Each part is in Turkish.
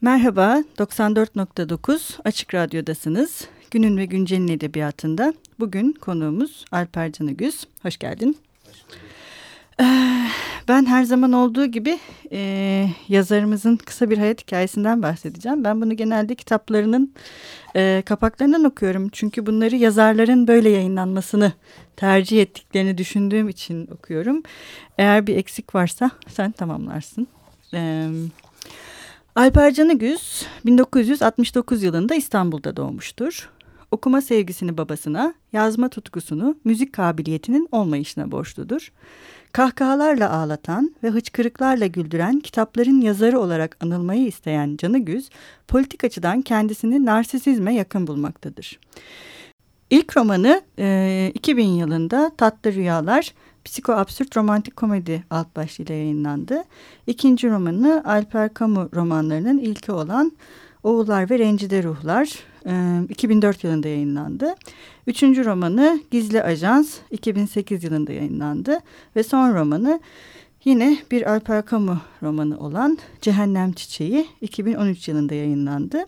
Merhaba, 94.9 Açık Radyo'dasınız. Günün ve Güncel'in edebiyatında bugün konuğumuz Alper Canıgüz. Hoş geldin. Ee, ben her zaman olduğu gibi e, yazarımızın kısa bir hayat hikayesinden bahsedeceğim. Ben bunu genelde kitaplarının e, kapaklarından okuyorum. Çünkü bunları yazarların böyle yayınlanmasını tercih ettiklerini düşündüğüm için okuyorum. Eğer bir eksik varsa sen tamamlarsın. Evet. Alper Canıgüz 1969 yılında İstanbul'da doğmuştur. Okuma sevgisini babasına, yazma tutkusunu müzik kabiliyetinin olmayışına borçludur. Kahkahalarla ağlatan ve hıçkırıklarla güldüren kitapların yazarı olarak anılmayı isteyen Canıgüz, politik açıdan kendisini narsisizme yakın bulmaktadır. İlk romanı e, 2000 yılında Tatlı Rüyalar, Psiko Absürt Romantik Komedi alt başlığıyla yayınlandı. İkinci romanı Alper Kamu romanlarının ilki olan Oğullar ve Rencide Ruhlar 2004 yılında yayınlandı. Üçüncü romanı Gizli Ajans 2008 yılında yayınlandı. Ve son romanı yine bir Alper Kamu romanı olan Cehennem Çiçeği 2013 yılında yayınlandı.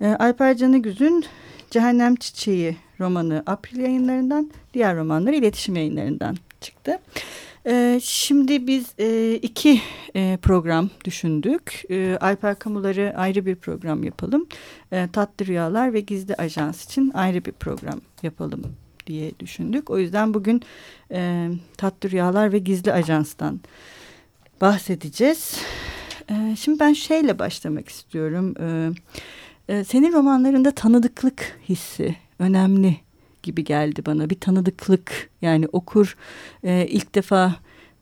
Alper Canıgüz'ün Cehennem Çiçeği romanı April yayınlarından, diğer romanları iletişim yayınlarından çıktı. Ee, şimdi biz e, iki e, program düşündük. E, Alper Kamuları ayrı bir program yapalım. E, Tatlı Rüyalar ve Gizli Ajans için ayrı bir program yapalım diye düşündük. O yüzden bugün e, Tatlı Rüyalar ve Gizli Ajans'tan bahsedeceğiz. E, şimdi ben şeyle başlamak istiyorum. E, e, senin romanlarında tanıdıklık hissi önemli gibi geldi bana. Bir tanıdıklık yani okur e, ilk defa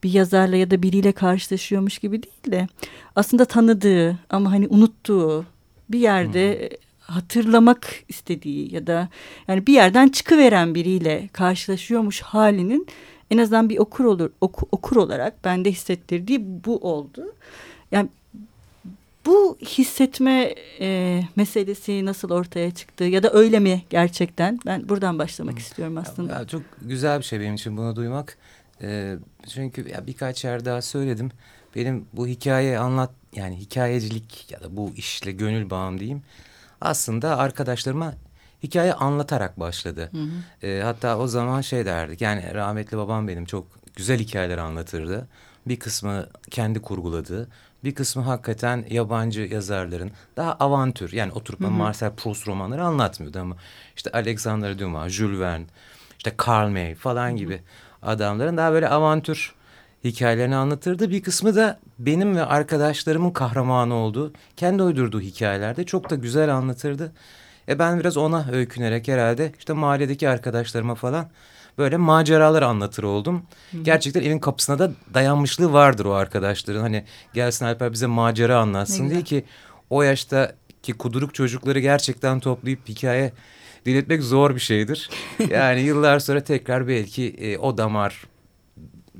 bir yazarla ya da biriyle karşılaşıyormuş gibi değil de aslında tanıdığı ama hani unuttuğu bir yerde hmm. hatırlamak istediği ya da yani bir yerden çıkıveren biriyle karşılaşıyormuş halinin en azından bir okur olur oku, okur olarak bende hissettirdiği bu oldu. Yani bu hissetme e, meselesi nasıl ortaya çıktı ya da öyle mi gerçekten? Ben buradan başlamak hmm. istiyorum aslında. Ya, çok güzel bir şey benim için bunu duymak. E, çünkü ya birkaç yer daha söyledim. Benim bu hikaye anlat yani hikayecilik ya da bu işle gönül bağım diyeyim. Aslında arkadaşlarıma hikaye anlatarak başladı. Hı hı. E, hatta o zaman şey derdik yani rahmetli babam benim çok güzel hikayeler anlatırdı. Bir kısmı kendi kurguladı. Bir kısmı hakikaten yabancı yazarların daha avantür yani oturup Marcel Proust romanları anlatmıyordu ama işte Alexander Dumas, Jules Verne, işte Karl May falan gibi adamların daha böyle avantür hikayelerini anlatırdı. Bir kısmı da benim ve arkadaşlarımın kahramanı olduğu, kendi uydurduğu hikayelerde çok da güzel anlatırdı. E ben biraz ona öykünerek herhalde işte mahalledeki arkadaşlarıma falan böyle maceralar anlatır oldum. Hı. Gerçekten evin kapısına da dayanmışlığı vardır o arkadaşların. Hani gelsin Alper bize macera anlatsın diye ki o yaşta ki kuduruk çocukları gerçekten toplayıp hikaye dinletmek zor bir şeydir. Yani yıllar sonra tekrar belki e, o damar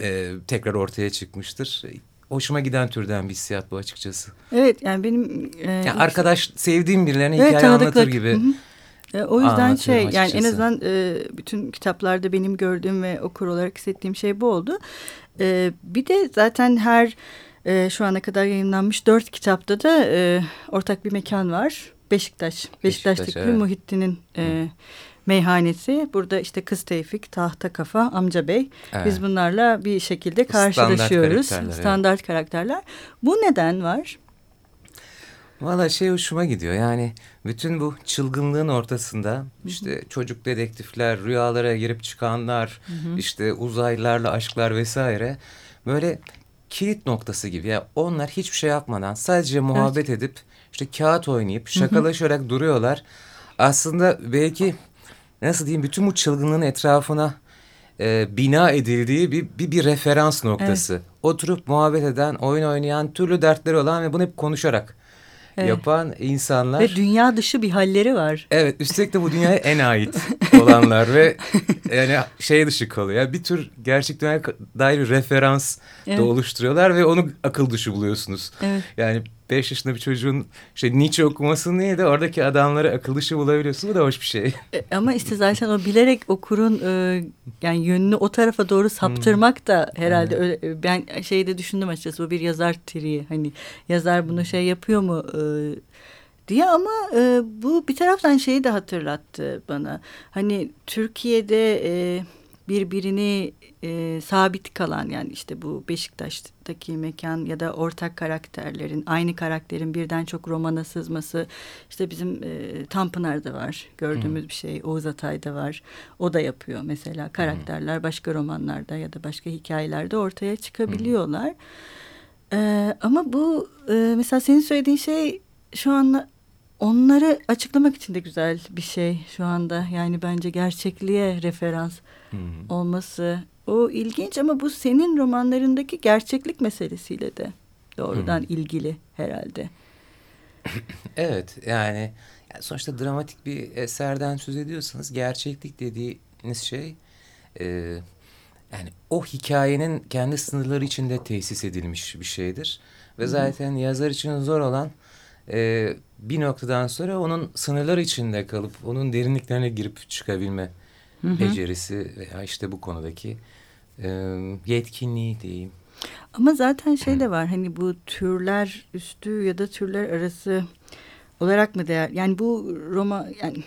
e, tekrar ortaya çıkmıştır. Hoşuma giden türden bir hissiyat bu açıkçası. Evet yani benim... E, yani arkadaş sevdiğim birilerine evet, hikaye anlatır gibi. Hı -hı. E, o yüzden şey açıkçası. yani en azından e, bütün kitaplarda benim gördüğüm ve okur olarak hissettiğim şey bu oldu. E, bir de zaten her e, şu ana kadar yayınlanmış dört kitapta da e, ortak bir mekan var. Beşiktaş. Beşiktaş'taki Beşiktaş, evet. Muhittin'in e, meyhanesi. Burada işte Kız Tevfik, Tahta Kafa, Amca Bey. Evet. Biz bunlarla bir şekilde karşılaşıyoruz. Standart karakterler. Standart evet. karakterler. Bu neden var? Valla şey hoşuma gidiyor yani bütün bu çılgınlığın ortasında işte çocuk dedektifler, rüyalara girip çıkanlar, hı hı. işte uzaylılarla aşklar vesaire böyle kilit noktası gibi. ya onlar hiçbir şey yapmadan sadece muhabbet evet. edip işte kağıt oynayıp şakalaşarak hı hı. duruyorlar. Aslında belki nasıl diyeyim bütün bu çılgınlığın etrafına e, bina edildiği bir, bir, bir referans noktası. Evet. Oturup muhabbet eden, oyun oynayan, türlü dertleri olan ve bunu hep konuşarak evet. yapan insanlar. Ve dünya dışı bir halleri var. Evet üstelik de bu dünyaya en ait olanlar ve yani şey dışı kalıyor. Bir tür gerçek dünyaya dair bir referans evet. da oluşturuyorlar ve onu akıl dışı buluyorsunuz. Evet. Yani beş yaşında bir çocuğun işte Nietzsche okuması neydi? Oradaki adamları akıl dışı bulabiliyorsun. Bu da hoş bir şey. E, ama işte zaten o bilerek okurun e, yani yönünü o tarafa doğru saptırmak da herhalde evet. öyle, ben şeyde düşündüm açıkçası bu bir yazar triği. Hani yazar bunu şey yapıyor mu e, diye ama e, bu bir taraftan şeyi de hatırlattı bana. Hani Türkiye'de e, birbirini e, sabit kalan yani işte bu Beşiktaş'taki mekan ya da ortak karakterlerin aynı karakterin birden çok romana sızması işte bizim e, Tanpınar'da var gördüğümüz hmm. bir şey Oğuz Atay'da var o da yapıyor mesela karakterler hmm. başka romanlarda ya da başka hikayelerde ortaya çıkabiliyorlar. Hmm. E, ama bu e, mesela senin söylediğin şey şu an onları açıklamak için de güzel bir şey şu anda. Yani bence gerçekliğe referans hı olması o ilginç ama bu senin romanlarındaki gerçeklik meselesiyle de doğrudan hı ilgili herhalde. evet yani, sonuçta dramatik bir eserden söz ediyorsanız gerçeklik dediğiniz şey e, yani o hikayenin kendi sınırları içinde tesis edilmiş bir şeydir. Ve zaten yazar için zor olan e, bir noktadan sonra onun sınırlar içinde kalıp onun derinliklerine girip çıkabilme hı hı. becerisi veya işte bu konudaki e, yetkinliği diyeyim. Ama zaten şey de var hani bu türler üstü ya da türler arası olarak mı değer? Yani bu Roma yani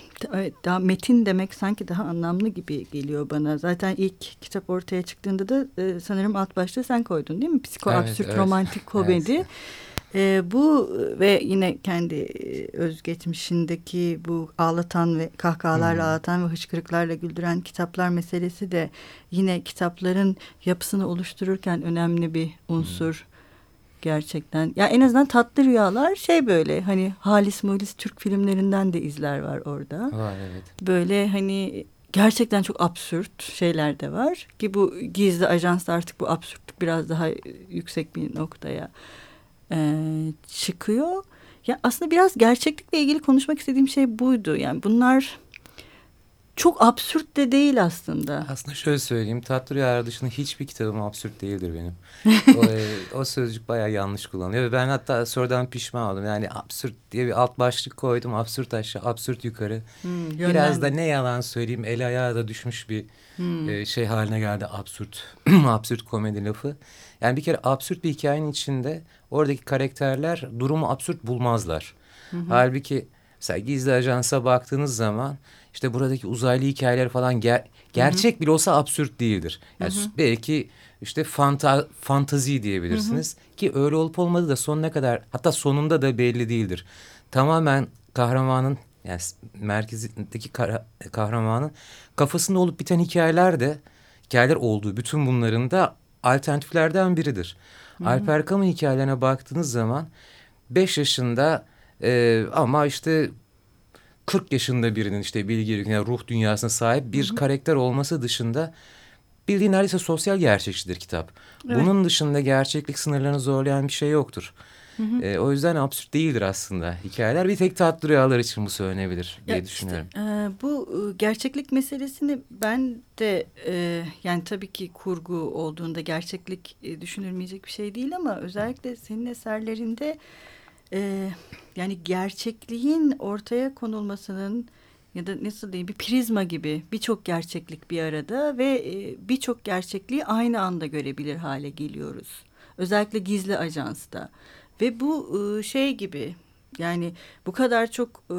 daha metin demek sanki daha anlamlı gibi geliyor bana. Zaten ilk kitap ortaya çıktığında da e, sanırım alt başta sen koydun değil mi? Psiko evet, evet. romantik komedi. evet. E, bu ve yine kendi e, özgeçmişindeki bu ağlatan ve kahkahalarla hmm. ağlatan ve hıçkırıklarla güldüren kitaplar meselesi de yine kitapların yapısını oluştururken önemli bir unsur. Hmm. Gerçekten. Ya en azından tatlı rüyalar şey böyle hani Halis Mulis Türk filmlerinden de izler var orada. Var evet. Böyle hani gerçekten çok absürt şeyler de var ki bu gizli ajans artık bu absürtlük biraz daha yüksek bir noktaya e, çıkıyor. Ya aslında biraz gerçeklikle ilgili konuşmak istediğim şey buydu. Yani bunlar çok absürt de değil aslında. Aslında şöyle söyleyeyim. Tatlı Rüyalar dışında hiçbir kitabım absürt değildir benim. o, e, o sözcük bayağı yanlış kullanılıyor. Ve ben hatta sonradan pişman oldum. Yani absürt diye bir alt başlık koydum. Absürt aşağı, absürt yukarı. Hmm, Biraz da ne yalan söyleyeyim. El ayağa da düşmüş bir hmm. e, şey haline geldi. Absürt, absürt komedi lafı. Yani bir kere absürt bir hikayenin içinde oradaki karakterler durumu absürt bulmazlar. Hı hı. Halbuki mesela gizli ajansa baktığınız zaman işte buradaki uzaylı hikayeler falan ger gerçek hı hı. bile olsa absürt değildir. Yani hı hı. belki işte fanta fantazi diyebilirsiniz hı hı. ki öyle olup olmadığı da sonuna kadar hatta sonunda da belli değildir. Tamamen kahramanın yani merkezindeki kahramanın kafasında olup biten hikayeler de hikayeler olduğu bütün bunların da alternatiflerden biridir. Hı -hı. Alper Camus hikayelerine baktığınız zaman beş yaşında e, ama işte 40 yaşında birinin işte bilgi yani ruh dünyasına sahip bir Hı -hı. karakter olması dışında bildiğin neredeyse sosyal gerçekçidir kitap. Evet. Bunun dışında gerçeklik sınırlarını zorlayan bir şey yoktur. Hı hı. E, o yüzden absürt değildir aslında hikayeler. Bir tek tatlı rüyalar için bu söylenebilir diye ya düşünüyorum. Işte, e, bu e, gerçeklik meselesini ben de e, yani tabii ki kurgu olduğunda gerçeklik e, düşünülmeyecek bir şey değil ama özellikle senin eserlerinde e, yani gerçekliğin ortaya konulmasının ya da nasıl diyeyim bir prizma gibi birçok gerçeklik bir arada ve e, birçok gerçekliği aynı anda görebilir hale geliyoruz. Özellikle gizli ajansta. Ve bu e, şey gibi yani bu kadar çok e,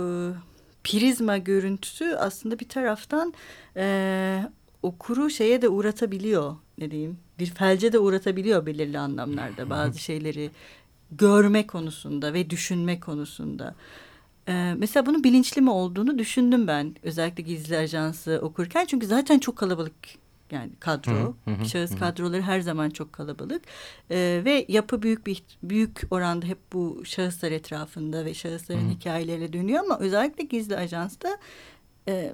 prizma görüntüsü aslında bir taraftan e, okuru şeye de uğratabiliyor ne diyeyim bir felce de uğratabiliyor belirli anlamlarda bazı şeyleri görme konusunda ve düşünme konusunda. Ee, mesela bunun bilinçli mi olduğunu düşündüm ben özellikle gizli ajansı okurken çünkü zaten çok kalabalık yani kadro, hı hı, şahıs hı. kadroları her zaman çok kalabalık ee, ve yapı büyük bir büyük oranda hep bu şahıslar etrafında ve şahısların hı. hikayeleriyle dönüyor ama özellikle gizli ajansta e,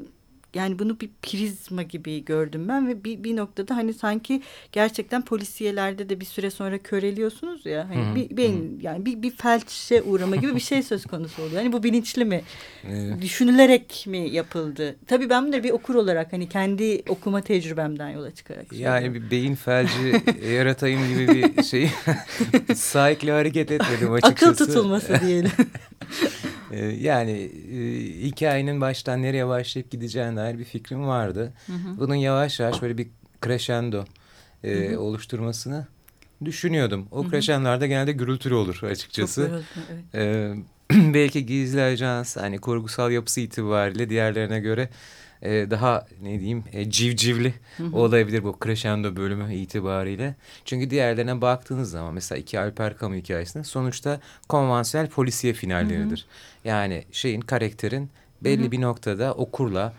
yani bunu bir prizma gibi gördüm ben ve bir, bir noktada hani sanki gerçekten polisiyelerde de bir süre sonra köreliyorsunuz ya hani Hı -hı. bir beyin yani bir, bir felçe uğrama gibi bir şey söz konusu oluyor. Hani bu bilinçli mi? Evet. Düşünülerek mi yapıldı? Tabii ben de bir okur olarak hani kendi okuma tecrübemden yola çıkarak. Yani bir beyin felci yaratayım gibi bir şey sahikle hareket etmedim açıkçası. Akıl tutulması diyelim. Ee, yani e, hikayenin baştan nereye başlayıp gideceğine dair bir fikrim vardı. Hı hı. Bunun yavaş yavaş böyle bir crescendo e, hı hı. oluşturmasını düşünüyordum. O crescendo'larda genelde gürültülü olur açıkçası. Çok evet. Ee, belki gizli ajans hani kurgusal yapısı itibariyle diğerlerine göre e, daha ne diyeyim e, civcivli olabilir bu crescendo bölümü itibariyle. Çünkü diğerlerine baktığınız zaman mesela iki Alper Camus hikayesinde sonuçta konvansiyonel polisiye finalleridir. Hı hı. Yani şeyin karakterin belli hı hı. bir noktada okurla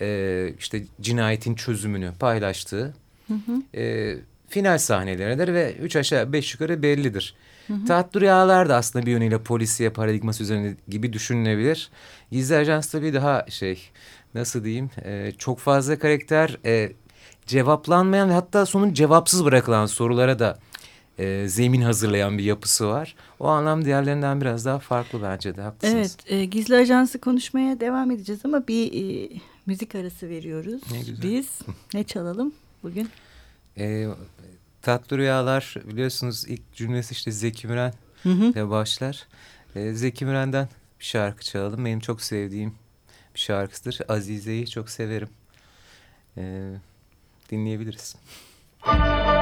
e, işte cinayetin çözümünü paylaştığı hı hı. E, final sahneleridir ve üç aşağı beş yukarı bellidir. Hı hı. Taht Rüyalar da aslında bir yönüyle polisiye paradigması üzerine gibi düşünülebilir. Gizli Ajans tabii daha şey nasıl diyeyim e, çok fazla karakter e, cevaplanmayan ve hatta sonun cevapsız bırakılan sorulara da e, zemin hazırlayan bir yapısı var. O anlam diğerlerinden biraz daha farklı bence de haklısınız. Evet e, Gizli Ajansı konuşmaya devam edeceğiz ama bir e, müzik arası veriyoruz. Ne güzel. Biz ne çalalım bugün? E, Tatlı Rüyalar biliyorsunuz ilk cümlesi işte Zeki Müren ile başlar. E, Zeki Müren'den bir şarkı çalalım. Benim çok sevdiğim bir şarkısıdır. Azize'yi çok severim. Ee, dinleyebiliriz. Müzik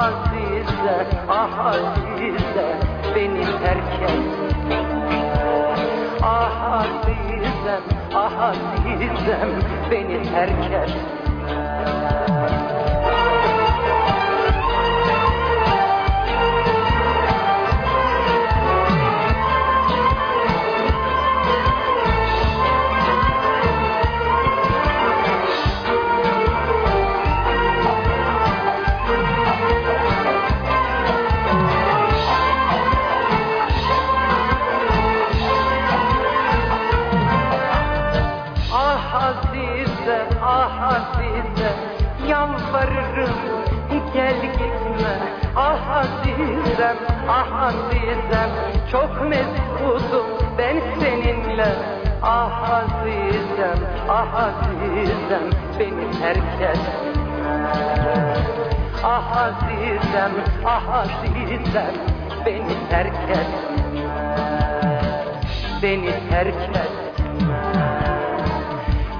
Azize, ah Azize Beni terk et. Ah Azizem, ah Azizem Beni terk et azizem Çok mesudum ben seninle. Ah azizem ah azizem Beni terk etme Ah azizem ah azizem Beni terk etme Beni terk etme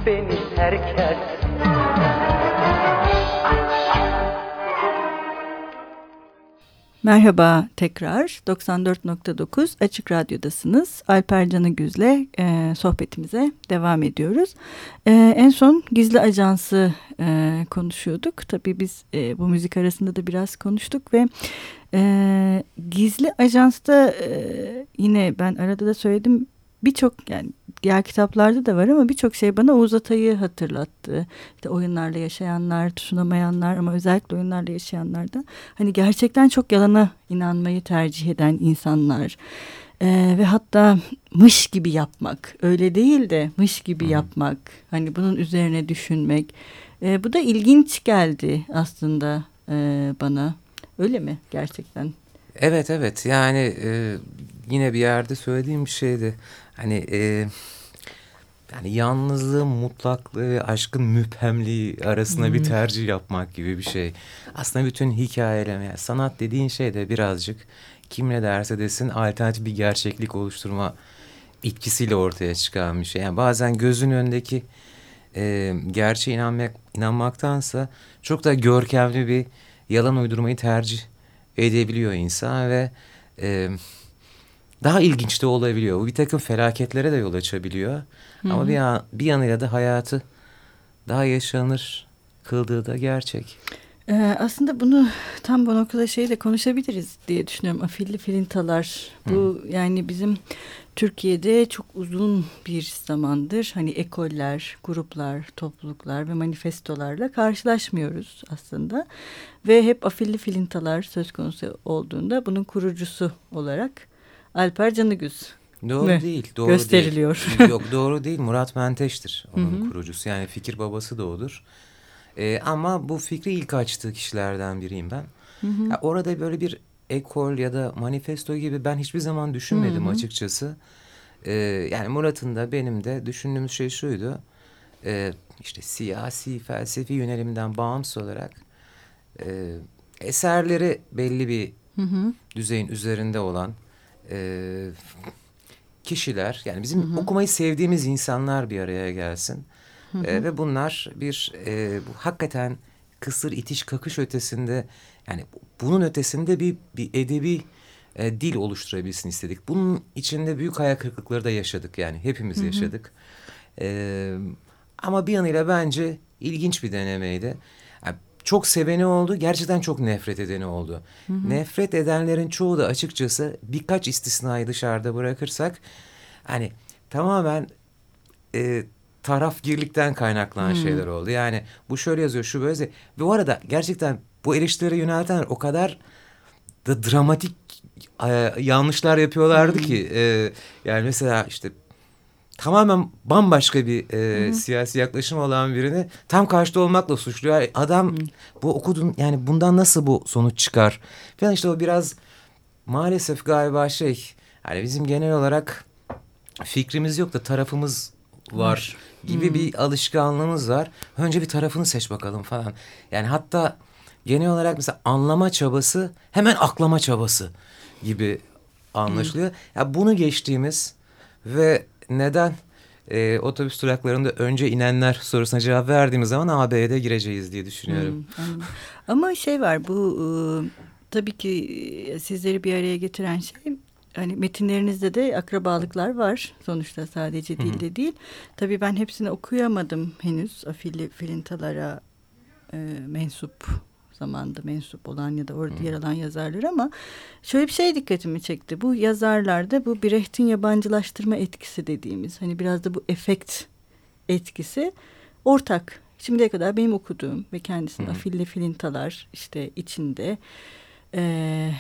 Beni terk etme Merhaba tekrar 94.9 Açık Radyo'dasınız. Alper Canı Güz'le e, sohbetimize devam ediyoruz. E, en son Gizli Ajansı e, konuşuyorduk. Tabii biz e, bu müzik arasında da biraz konuştuk ve e, Gizli Ajans'ta e, yine ben arada da söyledim birçok yani diğer kitaplarda da var ama birçok şey bana Oğuz Atay'ı hatırlattı. İşte oyunlarla yaşayanlar, tutunamayanlar ama özellikle oyunlarla yaşayanlar da hani gerçekten çok yalana inanmayı tercih eden insanlar. Ee, ve hatta mış gibi yapmak öyle değil de mış gibi Hı. yapmak hani bunun üzerine düşünmek ee, bu da ilginç geldi aslında e, bana öyle mi gerçekten? Evet evet yani e, yine bir yerde söylediğim bir şeydi hani e, yani yalnızlığın mutlaklığı, aşkın müphemliği arasında hmm. bir tercih yapmak gibi bir şey. Aslında bütün hikayeleme, yani sanat dediğin şey de birazcık kim ne derse desin alternatif bir gerçeklik oluşturma etkisiyle ortaya çıkan bir şey. Yani bazen gözün önündeki e, gerçeğe inanmak, inanmaktansa çok da görkemli bir yalan uydurmayı tercih edebiliyor insan ve... E, daha ilginç de olabiliyor. Bu bir takım felaketlere de yol açabiliyor. Hı -hı. Ama bir, an, bir yanıyla da hayatı daha yaşanır kıldığı da gerçek. Ee, aslında bunu tam bu noktada şeyle konuşabiliriz diye düşünüyorum. Afilli filintalar. Bu Hı. yani bizim Türkiye'de çok uzun bir zamandır hani ekoller, gruplar, topluluklar ve manifestolarla karşılaşmıyoruz aslında. Ve hep afilli filintalar söz konusu olduğunda bunun kurucusu olarak Alper Canıgüz. Doğru mi? değil. Doğru Gösteriliyor. Değil. Yok doğru değil. Murat Menteş'tir onun Hı -hı. kurucusu. Yani fikir babası da odur. Ee, ama bu fikri ilk açtığı kişilerden biriyim ben. Hı -hı. Orada böyle bir ekol ya da manifesto gibi ben hiçbir zaman düşünmedim Hı -hı. açıkçası. Ee, yani Murat'ın da benim de düşündüğümüz şey şuydu. Ee, işte siyasi, felsefi yönelimden bağımsız olarak e, eserleri belli bir hı hı. düzeyin üzerinde olan e, kişiler yani bizim hı hı. okumayı sevdiğimiz insanlar bir araya gelsin. Hı hı. E, ve bunlar bir e, bu hakikaten kısır itiş kakış ötesinde yani bunun ötesinde bir, bir edebi e, dil oluşturabilsin istedik. Bunun içinde büyük hayal kırıklıkları da yaşadık yani hepimiz hı hı. yaşadık. E, ama bir yanıyla bence ilginç bir denemeydi. Yani çok seveni oldu, gerçekten çok nefret edeni oldu. Hı hı. Nefret edenlerin çoğu da açıkçası birkaç istisnayı dışarıda bırakırsak hani tamamen e, tarafgirlikten kaynaklanan hı. şeyler oldu. Yani bu şöyle yazıyor, şu böyle. Ve bu arada gerçekten bu eleştirileri yöneltenler o kadar da dramatik e, yanlışlar yapıyorlardı hı. ki e, yani mesela işte tamamen bambaşka bir e, Hı -hı. siyasi yaklaşım olan birini tam karşıda olmakla suçluyor. Adam Hı -hı. bu okudun yani bundan nasıl bu sonuç çıkar? Falan işte o biraz maalesef galiba şey yani bizim genel olarak fikrimiz yok da tarafımız var gibi Hı -hı. bir alışkanlığımız var. Önce bir tarafını seç bakalım falan. Yani hatta genel olarak mesela anlama çabası hemen aklama çabası gibi anlaşılıyor. Hı -hı. Ya bunu geçtiğimiz ve neden e, otobüs duraklarında önce inenler sorusuna cevap verdiğimiz zaman AB'ye gireceğiz diye düşünüyorum. Hmm, Ama şey var bu e, tabii ki e, sizleri bir araya getiren şey hani metinlerinizde de akrabalıklar var sonuçta sadece dilde Hı -hı. değil. Tabii ben hepsini okuyamadım henüz afilli filintalara e, mensup zamanda mensup olan ya da orada hmm. yer alan yazarlar ama şöyle bir şey dikkatimi çekti. Bu yazarlarda bu Brecht'in yabancılaştırma etkisi dediğimiz hani biraz da bu efekt etkisi ortak. Şimdiye kadar benim okuduğum ve kendisinin hmm. afilli filintalar işte içinde e,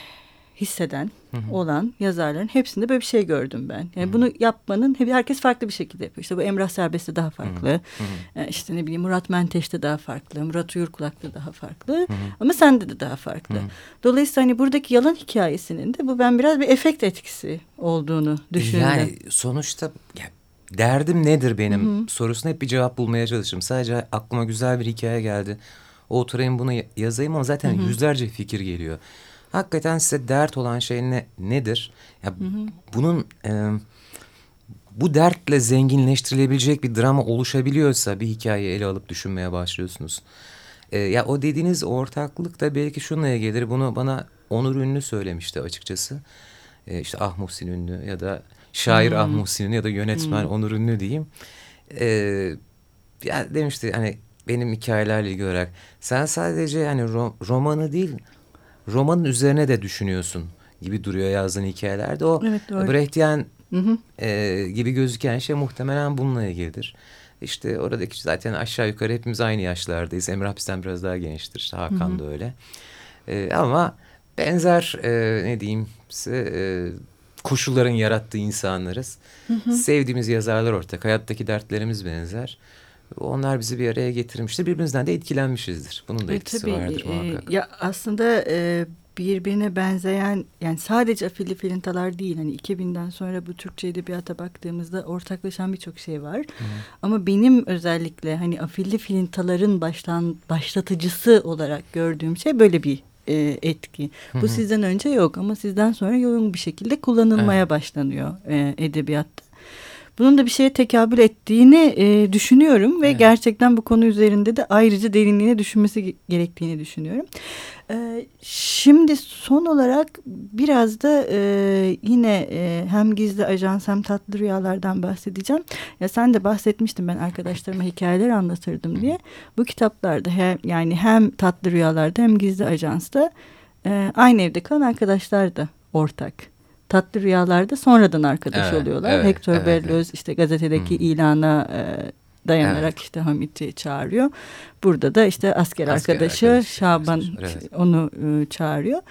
hisseden olan yazarların hepsinde böyle bir şey gördüm ben. Yani bunu yapmanın herkes farklı bir şekilde yapıyor. İşte bu Emrah Serbest'te daha farklı. Hı işte ne bileyim Murat Menteş'te daha farklı. Murat Uyurkulak'ta daha farklı. Ama sende de daha farklı. Dolayısıyla hani buradaki yalan hikayesinin de bu ben biraz bir efekt etkisi olduğunu düşündüm. Yani sonuçta ya, derdim nedir benim sorusuna hep bir cevap bulmaya çalışırım. Sadece aklıma güzel bir hikaye geldi. Oturayım bunu yazayım ama zaten yüzlerce fikir geliyor hakikaten size dert olan şey ne, nedir? Ya, hı hı. Bunun e, bu dertle zenginleştirilebilecek bir drama oluşabiliyorsa bir hikaye ele alıp düşünmeye başlıyorsunuz. E, ya o dediğiniz ortaklık da belki şunla gelir. Bunu bana Onur Ünlü söylemişti açıkçası. E, işte Ah Muhsin Ünlü ya da şair hmm. Ah Muhsin Ünlü ya da yönetmen hmm. Onur Ünlü diyeyim. E, ya demişti hani benim hikayelerle ilgili olarak sen sadece yani ro romanı değil romanın üzerine de düşünüyorsun gibi duruyor yazdığın hikayelerde. O evet, Brechtian E, gibi gözüken şey muhtemelen bununla ilgilidir. İşte oradaki zaten aşağı yukarı hepimiz aynı yaşlardayız. Emrah bizden biraz daha gençtir. İşte Hakan hı hı. da öyle. E, ama benzer e, ne diyeyim size e, koşulların yarattığı insanlarız. Hı hı. Sevdiğimiz yazarlar ortak. Hayattaki dertlerimiz benzer. Onlar bizi bir araya getirmiştir. Birbirimizden de etkilenmişizdir. Bunun da e, etkisi tabii, vardır e, muhakkak. Ya aslında e, birbirine benzeyen yani sadece afilli filintalar değil. Hani 2000'den sonra bu Türkçe edebiyata baktığımızda ortaklaşan birçok şey var. Hı. Ama benim özellikle hani afilli filintaların baştan başlatıcısı olarak gördüğüm şey böyle bir e, etki. Hı Bu sizden önce yok ama sizden sonra yoğun bir şekilde kullanılmaya evet. başlanıyor e, edebiyatta bunun da bir şeye tekabül ettiğini e, düşünüyorum ve evet. gerçekten bu konu üzerinde de ayrıca derinliğine düşünmesi gerektiğini düşünüyorum. E, şimdi son olarak biraz da e, yine e, hem gizli ajans hem tatlı rüyalardan bahsedeceğim. Ya sen de bahsetmiştin ben arkadaşlarıma hikayeler anlatırdım diye. Bu kitaplarda hem yani hem tatlı rüyalarda hem gizli ajansta e, aynı evde kalan arkadaşlar da ortak tatlı rüyalarda sonradan arkadaş evet, oluyorlar. Evet, Hector evet, Berlioz evet. işte gazetedeki hmm. ilana e, dayanarak evet. işte Hamit'i çağırıyor. Burada da işte asker, asker arkadaşı arkadaş, Şaban evet. onu e, çağırıyor.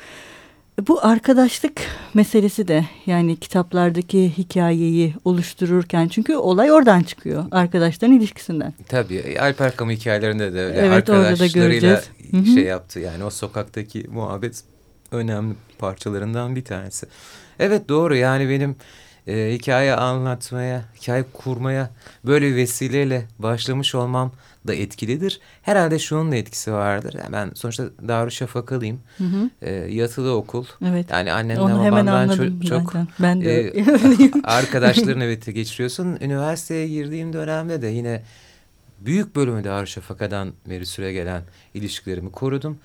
Bu arkadaşlık meselesi de yani kitaplardaki hikayeyi oluştururken çünkü olay oradan çıkıyor arkadaşların ilişkisinden. Tabii Alper Kamu hikayelerinde de öyle evet, arkadaşlarıyla da şey yaptı yani o sokaktaki muhabbet önemli parçalarından bir tanesi. Evet doğru yani benim e, hikaye anlatmaya, hikaye kurmaya böyle bir vesileyle başlamış olmam da etkilidir. Herhalde şunun da etkisi vardır. Yani ben sonuçta Darüşşafakalıyım. Hı hı. E, yatılı okul. Evet. Yani annemden Onu babamdan çok, çok ben de e, arkadaşların evet geçiriyorsun. Üniversiteye girdiğim dönemde de yine büyük bölümü Darüşşafaka'dan beri süre gelen ilişkilerimi korudum.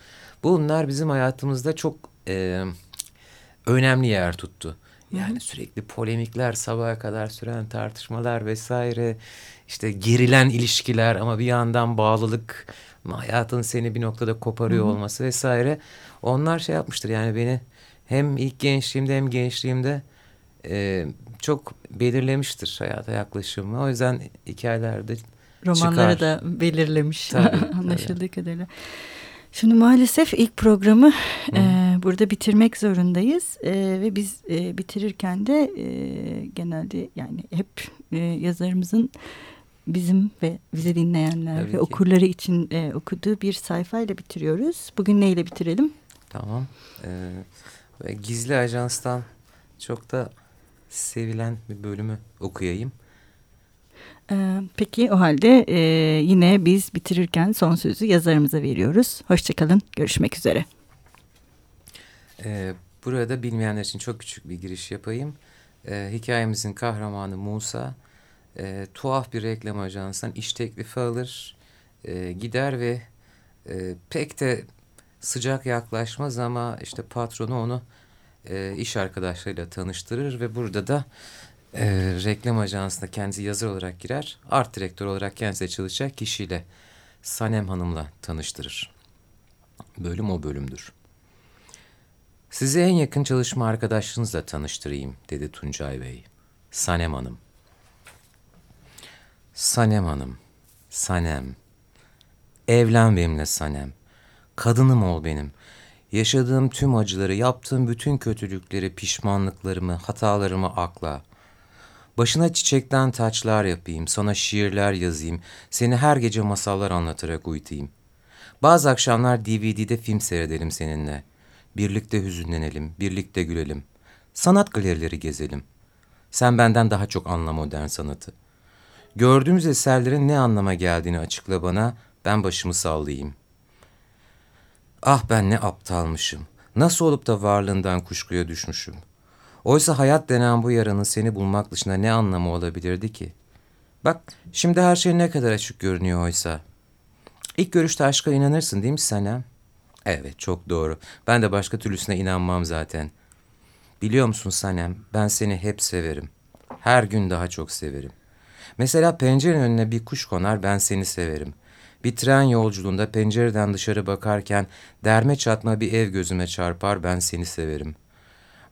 Bunlar bizim hayatımızda çok e, önemli yer tuttu. Yani sürekli polemikler, sabaha kadar süren tartışmalar vesaire, işte gerilen ilişkiler ama bir yandan bağlılık, hayatın seni bir noktada koparıyor Hı -hı. olması vesaire. Onlar şey yapmıştır yani beni hem ilk gençliğimde hem gençliğimde e, çok belirlemiştir hayata yaklaşımı. O yüzden hikayelerde Romanları çıkar. da belirlemiş tabii, anlaşıldığı tabii. kadarıyla. Şimdi maalesef ilk programı e, burada bitirmek zorundayız e, ve biz e, bitirirken de e, genelde yani hep e, yazarımızın bizim ve bize dinleyenler Tabii ve ki. okurları için e, okuduğu bir sayfayla bitiriyoruz. Bugün neyle bitirelim? Tamam. Ee, Gizli Ajans'tan çok da sevilen bir bölümü okuyayım. Ee, peki o halde e, yine biz bitirirken son sözü yazarımıza veriyoruz. Hoşçakalın, görüşmek üzere. Ee, burada bilmeyenler için çok küçük bir giriş yapayım. Ee, hikayemizin kahramanı Musa e, tuhaf bir reklam ajansından iş teklifi alır, e, gider ve e, pek de sıcak yaklaşmaz ama işte patronu onu e, iş arkadaşlarıyla tanıştırır ve burada da e, reklam ajansına kendisi yazar olarak girer. Art direktör olarak kendisi çalışacak kişiyle Sanem Hanım'la tanıştırır. Bölüm o bölümdür. Sizi en yakın çalışma arkadaşınızla tanıştırayım dedi Tuncay Bey. Sanem Hanım. Sanem Hanım. Sanem. Evlen benimle Sanem. Kadınım ol benim. Yaşadığım tüm acıları, yaptığım bütün kötülükleri, pişmanlıklarımı, hatalarımı akla. Başına çiçekten taçlar yapayım, sana şiirler yazayım, seni her gece masallar anlatarak uyutayım. Bazı akşamlar DVD'de film seyredelim seninle. Birlikte hüzünlenelim, birlikte gülelim. Sanat galerileri gezelim. Sen benden daha çok anla modern sanatı. Gördüğümüz eserlerin ne anlama geldiğini açıkla bana, ben başımı sallayayım. Ah ben ne aptalmışım. Nasıl olup da varlığından kuşkuya düşmüşüm. Oysa hayat denen bu yaranın seni bulmak dışında ne anlamı olabilirdi ki? Bak şimdi her şey ne kadar açık görünüyor oysa. İlk görüşte aşka inanırsın değil mi Sanem? Evet çok doğru. Ben de başka türlüsüne inanmam zaten. Biliyor musun Sanem ben seni hep severim. Her gün daha çok severim. Mesela pencerenin önüne bir kuş konar ben seni severim. Bir tren yolculuğunda pencereden dışarı bakarken derme çatma bir ev gözüme çarpar ben seni severim.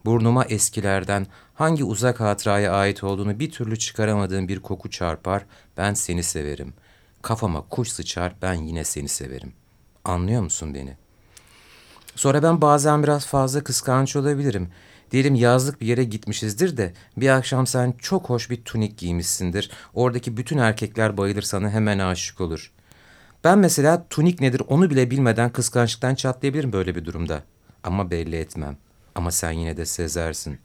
Burnuma eskilerden hangi uzak hatıraya ait olduğunu bir türlü çıkaramadığım bir koku çarpar ben seni severim. Kafama kuş sıçar ben yine seni severim. Anlıyor musun beni? Sonra ben bazen biraz fazla kıskanç olabilirim. Diyelim yazlık bir yere gitmişizdir de bir akşam sen çok hoş bir tunik giymişsindir. Oradaki bütün erkekler bayılır sana hemen aşık olur. Ben mesela tunik nedir onu bile bilmeden kıskançlıktan çatlayabilirim böyle bir durumda. Ama belli etmem. Ama sen yine de sezersin.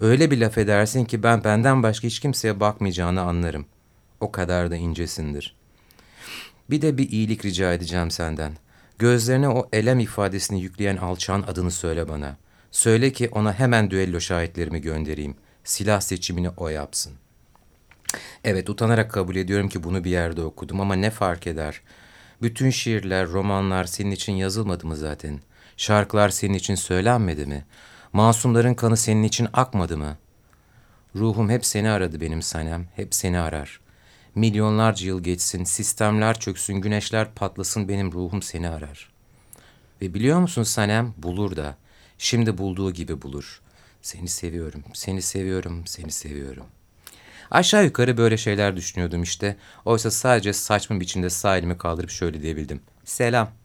Öyle bir laf edersin ki ben benden başka hiç kimseye bakmayacağını anlarım. O kadar da incesindir. Bir de bir iyilik rica edeceğim senden. Gözlerine o elem ifadesini yükleyen alçağın adını söyle bana. Söyle ki ona hemen düello şahitlerimi göndereyim. Silah seçimini o yapsın. Evet utanarak kabul ediyorum ki bunu bir yerde okudum ama ne fark eder? Bütün şiirler, romanlar senin için yazılmadı mı zaten? Şarkılar senin için söylenmedi mi? Masumların kanı senin için akmadı mı? Ruhum hep seni aradı benim Sanem, hep seni arar. Milyonlarca yıl geçsin, sistemler çöksün, güneşler patlasın benim ruhum seni arar. Ve biliyor musun Sanem, bulur da. Şimdi bulduğu gibi bulur. Seni seviyorum, seni seviyorum, seni seviyorum. Aşağı yukarı böyle şeyler düşünüyordum işte. Oysa sadece saçma biçimde sağ elimi kaldırıp şöyle diyebildim. Selam.